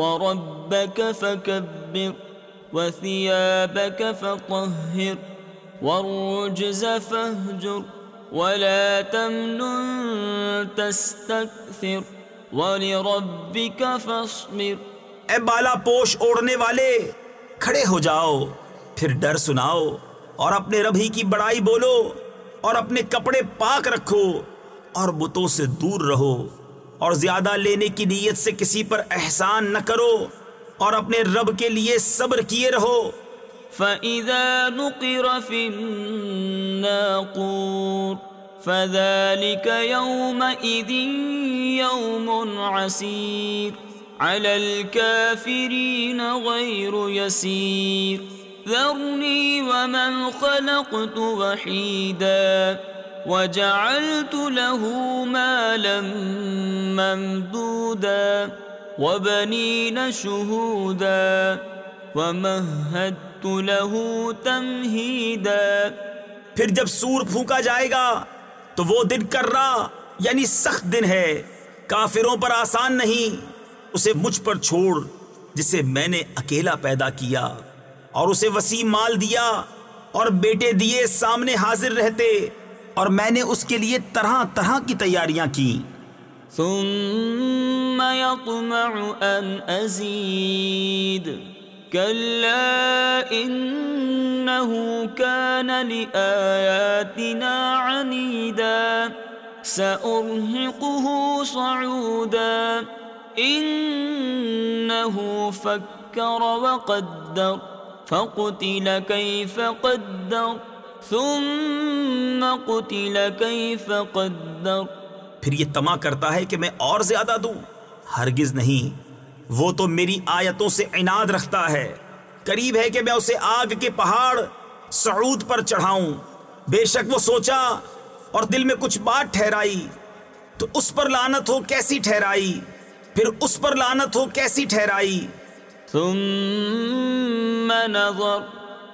وربك فكبر وثيابك فطهر والرجز فاهجر ولا تمنن تستكثر ولربك فاصبر اے بالا پوش اوڑھنے والے، کھڑے ہو جاؤ، پھر ڈر سناؤ، اور اپنے رب ہی کی بڑائی بولو، اور اپنے کپڑے پاک رکھو، اور بتوں سے دور رہو۔ اور زیادہ لینے کی نیت سے کسی پر احسان نہ کرو اور اپنے رب کے لیے صبر کیے رہو۔ فَإِذَا نُقِرَ فِي النَّاقُورِ فَذَلِكَ يَوْمَئِذٍ يَوْمٌ عَسِيرٌ عَلَى الْكَافِرِينَ غَيْرُ يَسِيرٌ ذَرْنِي وَمَنْ خَلَقْتُ وَحِيدًا وجعلت له مالا ممدودا وبنين شهودا ومهدت له تمهيدا پھر جب سور پھونکا جائے گا تو وہ دن کر رہا یعنی سخت دن ہے۔ کافروں پر آسان نہیں، اسے مجھ پر چھوڑ، جسے میں نے اکیلا پیدا کیا۔ اور اسے وسیع مال دیا اور بیٹے دیے سامنے حاضر رہتے۔ اور میں نے اس کے لیے طرح طرح کی تیاریاں کی۔ ثم يطمع ان ازید كلا انه كان لآياتنا عنيدا۔ سأرهقه صعودا۔ انه فكر وقدر۔ فقتل كيف قدر۔ ثم قتل كيف قدر۔ پھر یہ تما کرتا ہے کہ میں اور زیادہ دوں۔ ہرگز نہیں وہ تو میری آیتوں سے عناد رکھتا ہے۔ قریب ہے کہ میں اسے آگ کے پہاڑ سعود پر چڑھاؤں۔ بے شک وہ سوچا اور دل میں کچھ بات ٹھہرائی۔ تو اس پر لانت ہو کیسی ٹھہرائی؟ پھر اس پر لانت ہو کیسی ٹھہرائی؟ ثم نظر۔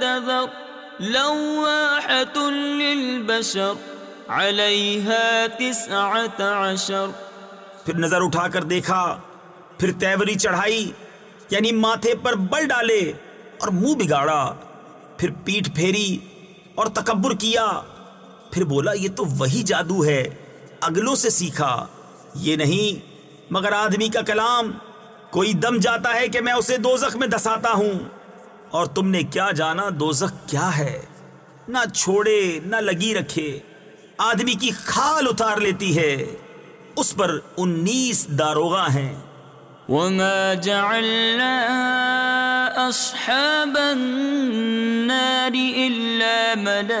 تذر لواحة للبشر، عليها تسعة عشر. پھر نظر اٹھا کر دیکھا، پھر تیوری چڑھائی یعنی ماتھے پر بل ڈالے اور منہ بگاڑا، پھر پیٹ پھیری اور تکبر کیا، پھر بولا، یہ تو وہی جادو ہے، اگلوں سے سیکھا، یہ نہیں، مگر آدمی کا کلام، کوئی دم جاتا ہے کہ میں اسے دوزخ میں دساتا ہوں. اور تم نے کیا جانا دوزخ کیا ہے؟ نہ چھوڑے، نہ لگی رکھے۔ آدمی کی کھال اتار لیتی ہے۔ اس پر انیس داروغہ ہیں۔ وما جعلنا اصحاب النار الا ملائكة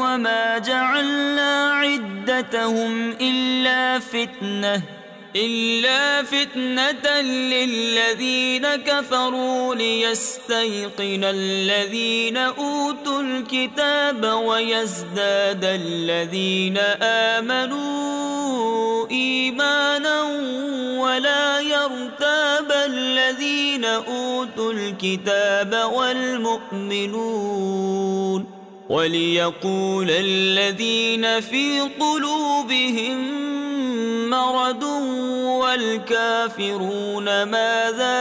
وما جعلنا عدتهم الا فتنه إلا فتنة للذين كفروا ليستيقن الذين أوتوا الكتاب ويزداد الذين آمنوا إيمانا ولا يرتاب الذين أوتوا الكتاب والمؤمنون وليقول الذين في قلوبهم مرض والكافرون ماذا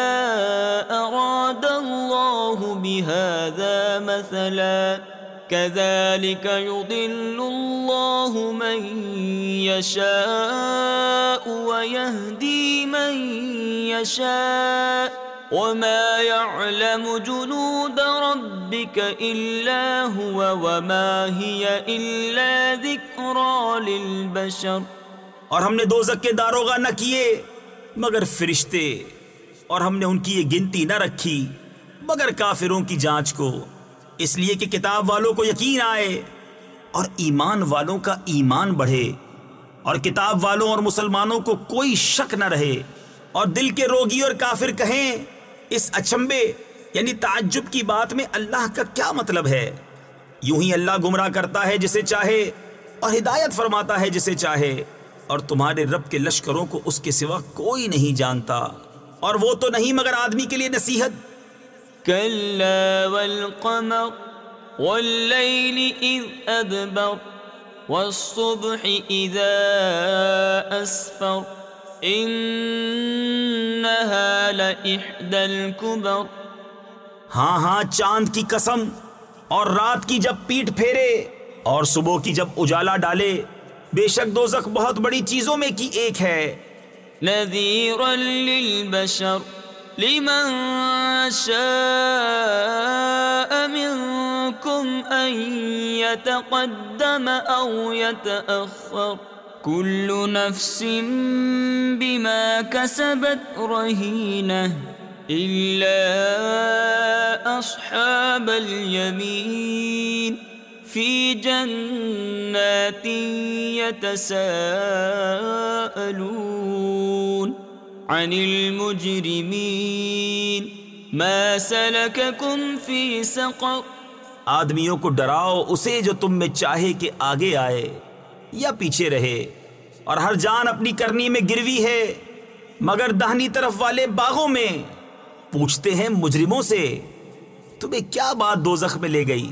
أراد الله بهذا مثلا كذلك يضل الله من يشاء ويهدي من يشاء وما يعلم جنود ربك إلا هو وما هي إلا ذكرى للبشر اور ہم نے دوزک کے داروغہ نہ کیے، مگر فرشتے، اور ہم نے ان کی یہ گنتی نہ رکھی، مگر کافروں کی جانچ کو۔ اس لیے کہ کتاب والوں کو یقین آئے اور ایمان والوں کا ایمان بڑھے، اور کتاب والوں اور مسلمانوں کو کوئی شک نہ رہے۔ اور دل کے روگی اور کافر کہیں، اس اچمبے یعنی تعجب کی بات میں اللہ کا کیا مطلب ہے؟ یوں ہی اللہ گمراہ کرتا ہے جسے چاہے اور ہدایت فرماتا ہے جسے چاہے۔ اور تمہارے رب کے لشکروں کو اس کے سوا کوئی نہیں جانتا۔ اور وہ تو نہیں مگر آدمی کے لیے نصیحت۔ كلا والقمر والليل إذ أدبر والصبح إذا أسفر إنها لإحدى الكبر۔ ہاں ہاں چاند کی قسم اور رات کی جب پیٹ پھیرے اور صبح کی جب اجالا ڈالے۔ بے شک دوزخ بہت بڑی چیزوں میں کی ایک ہے۔ نذيرا للبشر لمن شاء منكم أن يتقدم أو يتأخر كل نفس بما كسبت رهينة إلا أصحاب اليمين في جنات يتساءلون عن المجرمين ما سلككم في سقر آدمیوں کو ڈراؤ اسے جو تم میں چاہے کہ آگے آئے یا پیچھے رہے اور ہر جان اپنی کرنی میں گروی ہے، مگر دہنی طرف والے باغوں میں پوچھتے ہیں مجرموں سے، تمہیں کیا بات دوزخ میں لے گئی؟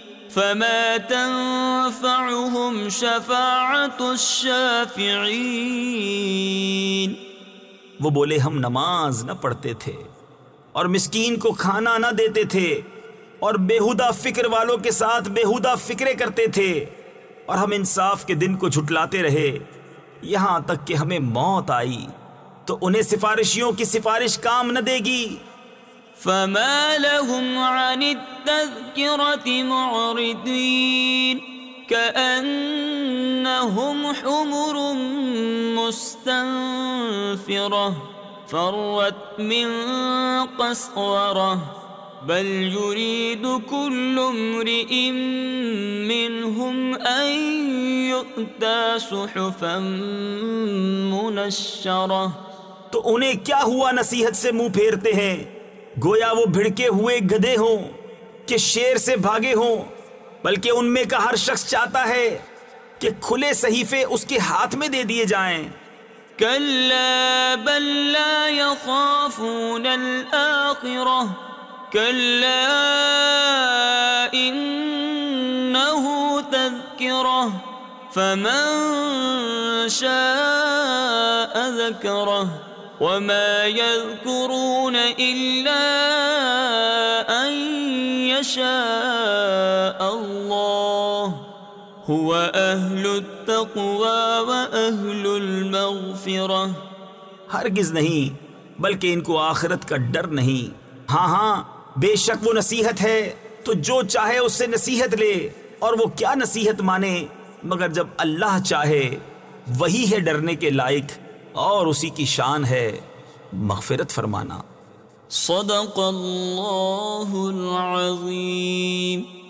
فما تنفعهم شفاعة الشافعين وہ بولے ہم نماز نہ پڑھتے تھے اور مسکین کو کھانا نہ دیتے تھے اور بےحدہ فکر والوں کے ساتھ بےحدہ فکرے کرتے تھے اور ہم انصاف کے دن کو جھٹلاتے رہے یہاں تک کہ ہمیں موت آئی تو انہیں سفارشیوں کی سفارش کام نہ دے گی۔ فما لهم عن التذكرة معرضين كأنهم حمر مستنفرة فرت من قسورة بل يريد كل امرئ منهم أن يؤتى صحفا منشرة تو انہیں کیا ہوا نصیحت سے منہ پھیرتے ہیں؟ گویا وہ بھڑکے ہوئے گدے ہوں کہ شیر سے بھاگے ہوں، بلکہ ان میں کا ہر شخص چاہتا ہے کہ کھلے صحیفے اس کے ہاتھ میں دے دیے جائیں۔ كلا بل لا يخافون الآخرة كلا إنه تذكرة فمن شاء ذكره وما يذكرون إلا أن يشاء الله هو أهل التقوى وأهل المغفرة ہرگز نہیں، بلکہ ان کو آخرت کا ڈر نہیں۔ ہاں ہاں بے شک وہ نصیحت ہے۔ تو جو چاہے اس سے نصیحت لے اور وہ کیا نصیحت مانے، مگر جب اللہ چاہے، وہی ہے ڈرنے کے لائق۔ اور اسی کی شان ہے مغفرت فرمانا۔ صدق اللہ العظیم۔